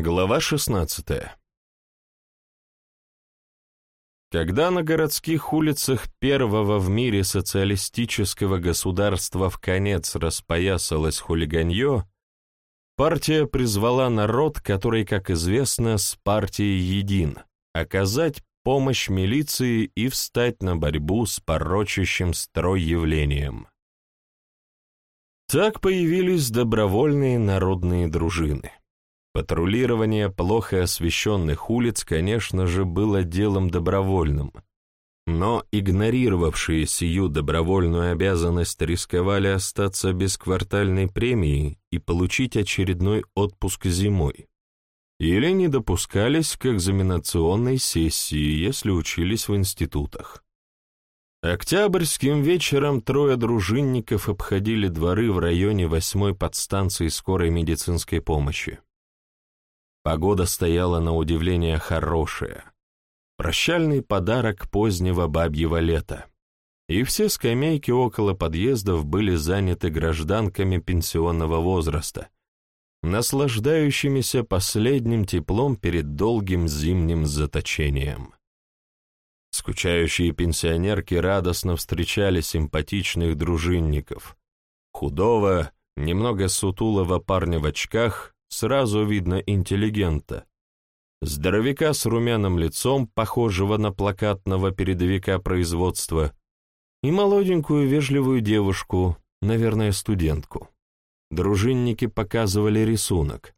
Глава 16 Когда на городских улицах первого в мире социалистического государства в конец распоясалось хулиганье, партия призвала народ, который, как известно, с партией един, оказать помощь милиции и встать на борьбу с порочащим строй явлением. Так появились добровольные народные дружины. Патрулирование плохо освещенных улиц, конечно же, было делом добровольным, но игнорировавшие сию добровольную обязанность рисковали остаться без квартальной премии и получить очередной отпуск зимой. Или не допускались к экзаменационной сессии, если учились в институтах. Октябрьским вечером трое дружинников обходили дворы в районе восьмой подстанции скорой медицинской помощи. Погода стояла на удивление хорошая. Прощальный подарок позднего бабьего лета. И все скамейки около подъездов были заняты гражданками пенсионного возраста, наслаждающимися последним теплом перед долгим зимним заточением. Скучающие пенсионерки радостно встречали симпатичных дружинников. Худого, немного сутулого парня в очках сразу видно интеллигента. Здоровяка с румяным лицом, похожего на плакатного передовика производства, и молоденькую вежливую девушку, наверное, студентку. Дружинники показывали рисунок.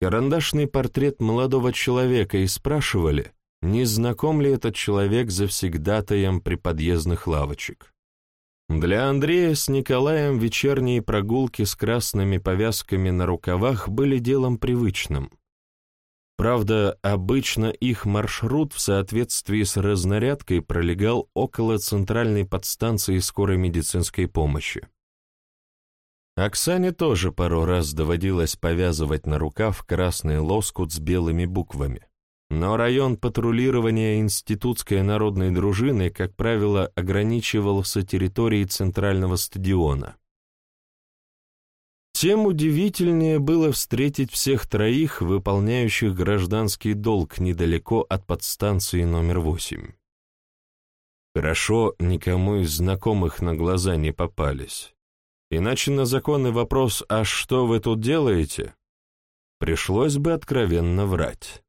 Карандашный портрет молодого человека и спрашивали, не знаком ли этот человек завсегдатаем приподъездных лавочек. Для Андрея с Николаем вечерние прогулки с красными повязками на рукавах были делом привычным. Правда, обычно их маршрут в соответствии с разнарядкой пролегал около центральной подстанции скорой медицинской помощи. Оксане тоже пару раз доводилось повязывать на рукав красный лоскут с белыми буквами но район патрулирования институтской народной дружины, как правило, ограничивался территорией центрального стадиона. Тем удивительнее было встретить всех троих, выполняющих гражданский долг недалеко от подстанции номер восемь. Хорошо, никому из знакомых на глаза не попались. Иначе на законный вопрос «А что вы тут делаете?» пришлось бы откровенно врать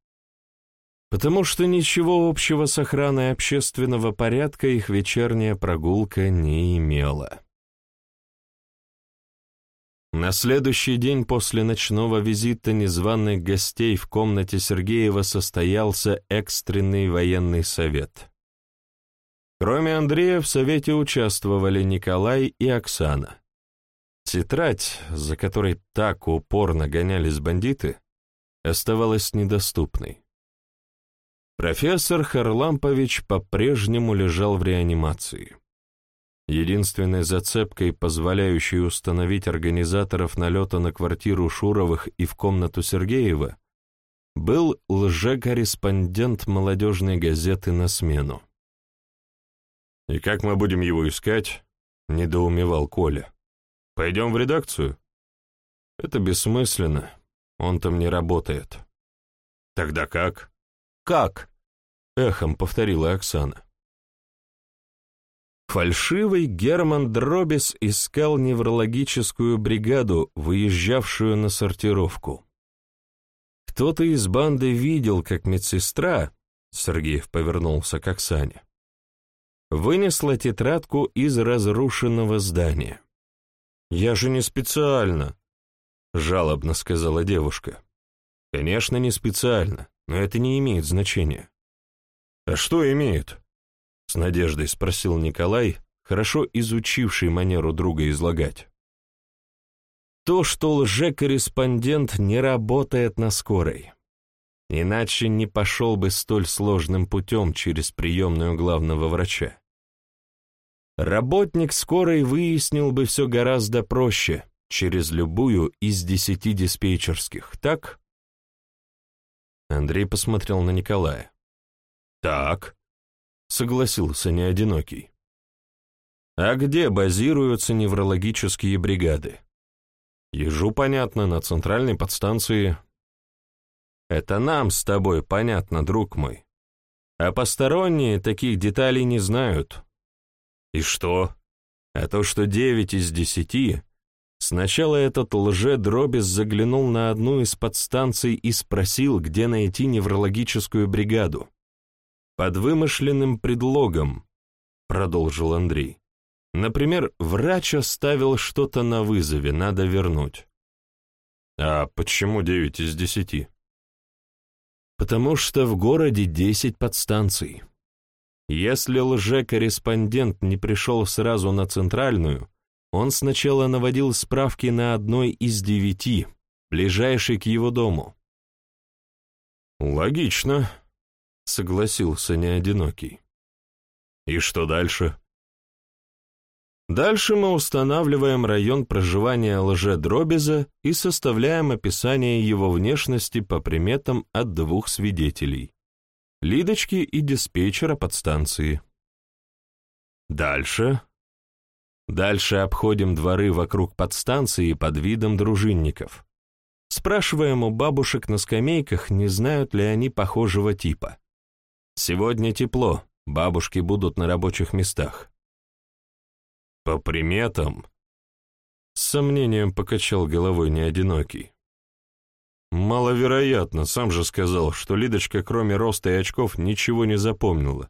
потому что ничего общего с охраной общественного порядка их вечерняя прогулка не имела. На следующий день после ночного визита незваных гостей в комнате Сергеева состоялся экстренный военный совет. Кроме Андрея в совете участвовали Николай и Оксана. Тетрадь, за которой так упорно гонялись бандиты, оставалась недоступной. Профессор Харлампович по-прежнему лежал в реанимации. Единственной зацепкой, позволяющей установить организаторов налета на квартиру Шуровых и в комнату Сергеева, был лже-корреспондент молодежной газеты «На смену». «И как мы будем его искать?» — недоумевал Коля. «Пойдем в редакцию?» «Это бессмысленно. Он там не работает». «Тогда как?» «Как?» — эхом повторила Оксана. Фальшивый Герман Дробис искал неврологическую бригаду, выезжавшую на сортировку. Кто-то из банды видел, как медсестра, Сергеев повернулся к Оксане, вынесла тетрадку из разрушенного здания. «Я же не специально», — жалобно сказала девушка. «Конечно, не специально но это не имеет значения. «А что имеет?» — с надеждой спросил Николай, хорошо изучивший манеру друга излагать. «То, что лже-корреспондент не работает на скорой. Иначе не пошел бы столь сложным путем через приемную главного врача. Работник скорой выяснил бы все гораздо проще, через любую из десяти диспетчерских, так?» Андрей посмотрел на Николая. «Так», — согласился неодинокий. «А где базируются неврологические бригады?» «Ежу, понятно, на центральной подстанции». Это нам с тобой понятно, друг мой. А посторонние таких деталей не знают. И что? А то, что девять из десяти... Сначала этот лже-дробис заглянул на одну из подстанций и спросил, где найти неврологическую бригаду. Под вымышленным предлогом, продолжил Андрей. Например, врач оставил что-то на вызове, надо вернуть. А почему девять из десяти? Потому что в городе десять подстанций. Если лже-корреспондент не пришел сразу на центральную, он сначала наводил справки на одной из девяти, ближайшей к его дому. «Логично», — согласился неодинокий. «И что дальше?» Дальше мы устанавливаем район проживания лже-дробеза и составляем описание его внешности по приметам от двух свидетелей — Лидочки и диспетчера подстанции. Дальше. Дальше обходим дворы вокруг подстанции под видом дружинников. Спрашиваем у бабушек на скамейках, не знают ли они похожего типа. Сегодня тепло, бабушки будут на рабочих местах. По приметам? С сомнением покачал головой неодинокий. Маловероятно, сам же сказал, что Лидочка, кроме роста и очков, ничего не запомнила.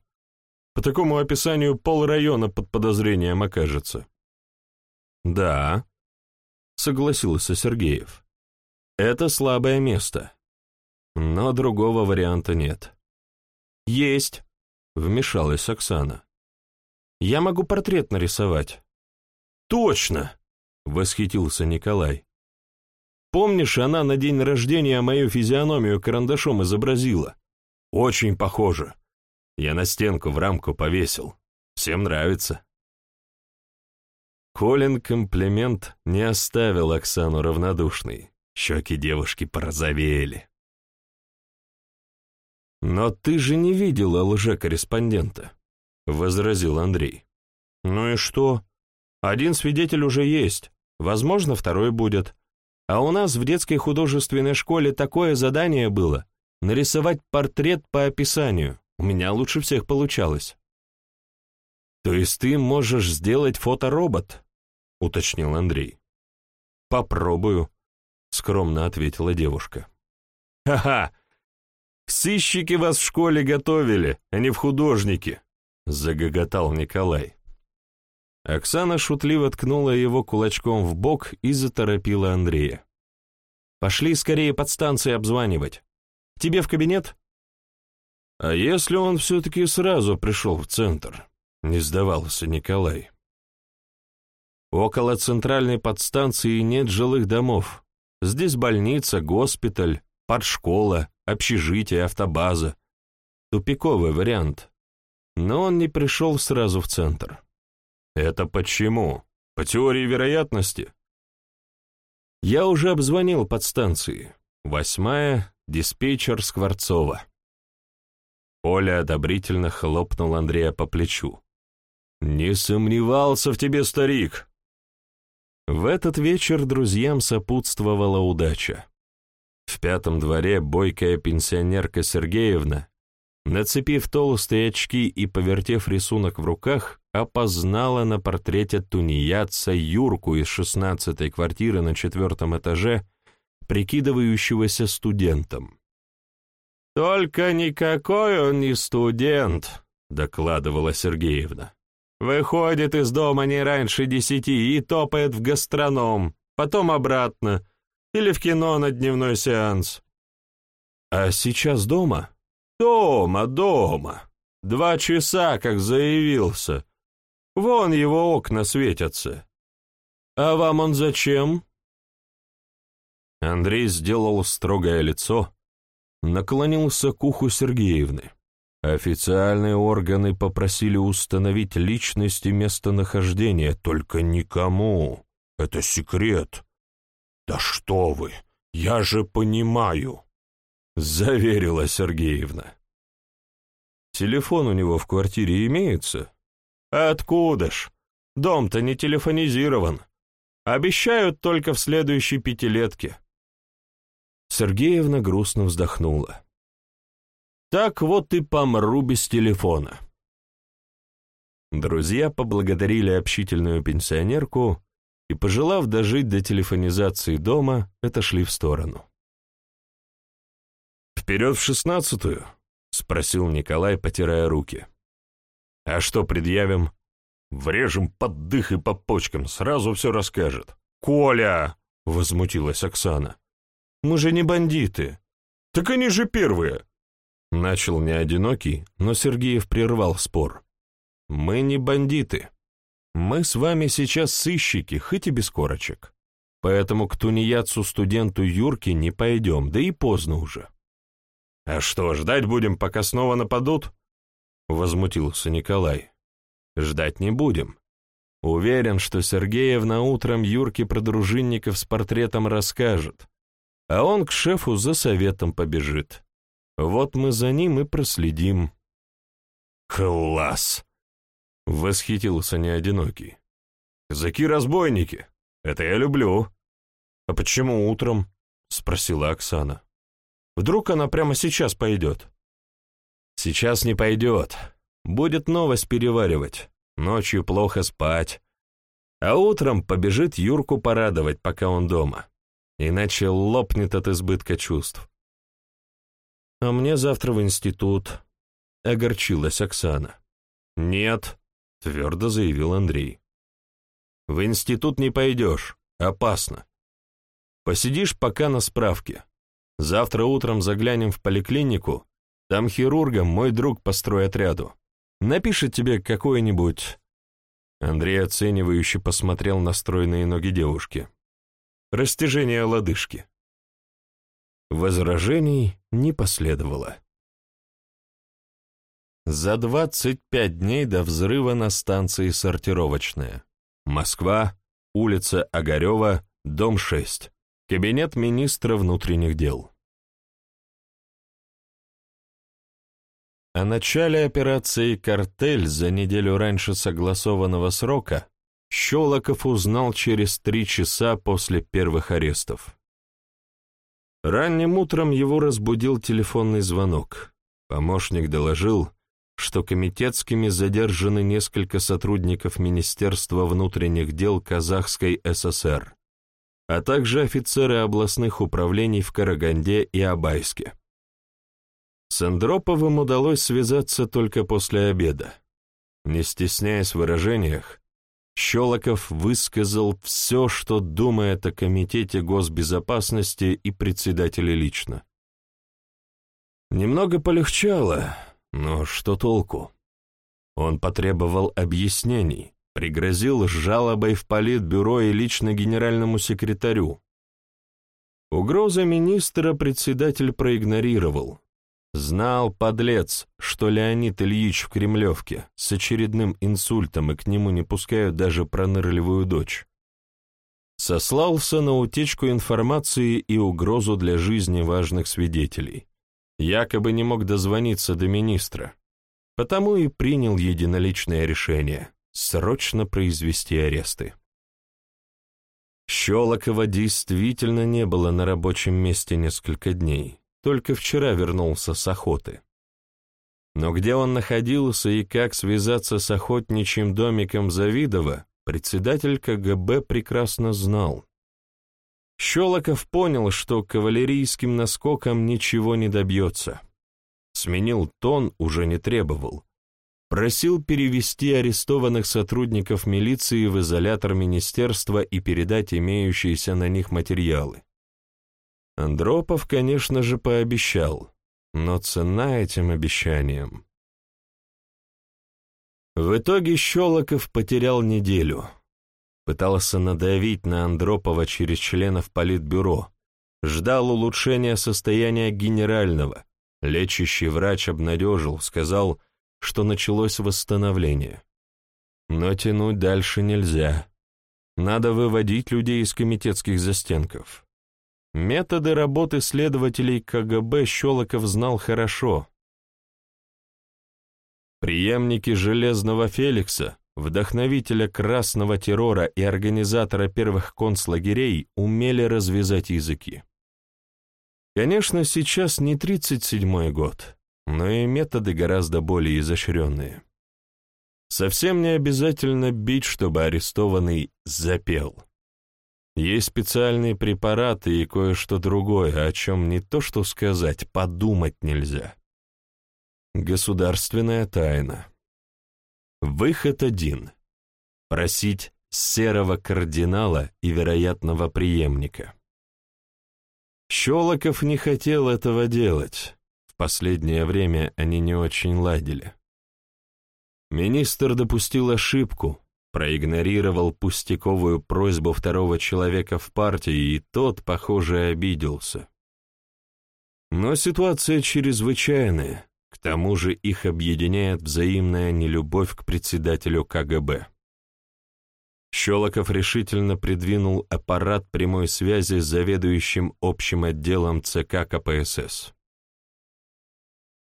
По такому описанию пол района под подозрением окажется. Да, согласился Сергеев. Это слабое место. Но другого варианта нет. Есть, вмешалась Оксана. Я могу портрет нарисовать. «Точно!» — восхитился Николай. «Помнишь, она на день рождения мою физиономию карандашом изобразила? Очень похоже. Я на стенку в рамку повесил. Всем нравится». Колин комплимент не оставил Оксану равнодушной. Щеки девушки порозовели. «Но ты же не видела лже-корреспондента», — возразил Андрей. «Ну и что? Один свидетель уже есть, возможно, второй будет. А у нас в детской художественной школе такое задание было — нарисовать портрет по описанию. У меня лучше всех получалось. «То есть ты можешь сделать фоторобот?» — уточнил Андрей. «Попробую», — скромно ответила девушка. «Ха-ха! Сыщики вас в школе готовили, а не в художники!» — загоготал Николай. Оксана шутливо ткнула его кулачком в бок и заторопила Андрея. «Пошли скорее под станцией обзванивать. Тебе в кабинет?» «А если он все-таки сразу пришел в центр?» — не сдавался Николай. «Около центральной подстанции нет жилых домов. Здесь больница, госпиталь, подшкола, общежитие, автобаза. Тупиковый вариант. Но он не пришел сразу в центр. Это почему? По теории вероятности? Я уже обзвонил подстанции. Восьмая, диспетчер Скворцова. Оля одобрительно хлопнул Андрея по плечу. «Не сомневался в тебе, старик!» В этот вечер друзьям сопутствовала удача. В пятом дворе бойкая пенсионерка Сергеевна, нацепив толстые очки и повертев рисунок в руках, опознала на портрете тунеядца Юрку из шестнадцатой квартиры на четвертом этаже, прикидывающегося студентом. «Только никакой он не студент», — докладывала Сергеевна. «Выходит из дома не раньше десяти и топает в гастроном, потом обратно, или в кино на дневной сеанс». «А сейчас дома?» «Дома, дома. Два часа, как заявился. Вон его окна светятся. А вам он зачем?» Андрей сделал строгое лицо, наклонился к уху Сергеевны. Официальные органы попросили установить личность и местонахождение, только никому. Это секрет. «Да что вы! Я же понимаю!» — заверила Сергеевна. «Телефон у него в квартире имеется?» Откуда ж? Дом-то не телефонизирован. Обещают только в следующей пятилетке. Сергеевна грустно вздохнула. «Так вот и помру без телефона». Друзья поблагодарили общительную пенсионерку и, пожелав дожить до телефонизации дома, отошли в сторону. «Вперед в шестнадцатую?» — спросил Николай, потирая руки. «А что предъявим?» «Врежем под дых и по почкам, сразу все расскажет». «Коля!» — возмутилась Оксана. «Мы же не бандиты». «Так они же первые!» Начал не одинокий, но Сергеев прервал спор. «Мы не бандиты. Мы с вами сейчас сыщики, хоть и без корочек. Поэтому к тунеядцу-студенту Юрке не пойдем, да и поздно уже». «А что, ждать будем, пока снова нападут?» — возмутился Николай. «Ждать не будем. Уверен, что Сергеевна утром Юрке про дружинников с портретом расскажет, а он к шефу за советом побежит. Вот мы за ним и проследим». «Класс!» — восхитился неодинокий. «Казаки-разбойники! Это я люблю!» «А почему утром?» — спросила Оксана. Вдруг она прямо сейчас пойдет? Сейчас не пойдет. Будет новость переваривать. Ночью плохо спать. А утром побежит Юрку порадовать, пока он дома. Иначе лопнет от избытка чувств. «А мне завтра в институт», — огорчилась Оксана. «Нет», — твердо заявил Андрей. «В институт не пойдешь. Опасно. Посидишь пока на справке. Завтра утром заглянем в поликлинику, там хирургом мой друг по стройотряду. Напишет тебе какое-нибудь...» Андрей оценивающе посмотрел на стройные ноги девушки. «Растяжение лодыжки». Возражений не последовало. За 25 дней до взрыва на станции «Сортировочная». Москва, улица Огарева, дом 6. Кабинет министра внутренних дел. О начале операции «Картель» за неделю раньше согласованного срока Щелоков узнал через три часа после первых арестов. Ранним утром его разбудил телефонный звонок. Помощник доложил, что комитетскими задержаны несколько сотрудников Министерства внутренних дел Казахской ССР а также офицеры областных управлений в Караганде и Абайске. С Андроповым удалось связаться только после обеда. Не стесняясь в выражениях, Щелоков высказал все, что думает о Комитете госбезопасности и председателе лично. Немного полегчало, но что толку? Он потребовал объяснений, Пригрозил жалобой в политбюро и лично генеральному секретарю. Угрозы министра председатель проигнорировал. Знал, подлец, что Леонид Ильич в Кремлевке с очередным инсультом и к нему не пускают даже пронырливую дочь. Сослался на утечку информации и угрозу для жизни важных свидетелей. Якобы не мог дозвониться до министра, потому и принял единоличное решение срочно произвести аресты. Щелокова действительно не было на рабочем месте несколько дней, только вчера вернулся с охоты. Но где он находился и как связаться с охотничьим домиком Завидова, председатель КГБ прекрасно знал. Щелоков понял, что кавалерийским наскоком ничего не добьется. Сменил тон, уже не требовал просил перевести арестованных сотрудников милиции в изолятор министерства и передать имеющиеся на них материалы. Андропов, конечно же, пообещал, но цена этим обещаниям. В итоге Щелоков потерял неделю. Пытался надавить на Андропова через членов Политбюро, ждал улучшения состояния генерального. Лечащий врач обнадежил, сказал — что началось восстановление. Но тянуть дальше нельзя. Надо выводить людей из комитетских застенков. Методы работы следователей КГБ Щелоков знал хорошо. Приемники Железного Феликса, вдохновителя красного террора и организатора первых концлагерей, умели развязать языки. Конечно, сейчас не 37-й год, но и методы гораздо более изощренные. Совсем не обязательно бить, чтобы арестованный запел. Есть специальные препараты и кое-что другое, о чем не то что сказать, подумать нельзя. Государственная тайна. Выход один. Просить серого кардинала и вероятного преемника. Щелоков не хотел этого делать. В последнее время они не очень ладили. Министр допустил ошибку, проигнорировал пустяковую просьбу второго человека в партии, и тот, похоже, обиделся. Но ситуация чрезвычайная, к тому же их объединяет взаимная нелюбовь к председателю КГБ. Щелоков решительно придвинул аппарат прямой связи с заведующим общим отделом ЦК КПСС.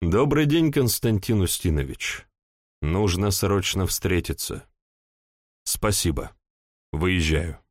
«Добрый день, Константин Устинович. Нужно срочно встретиться. Спасибо. Выезжаю».